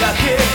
la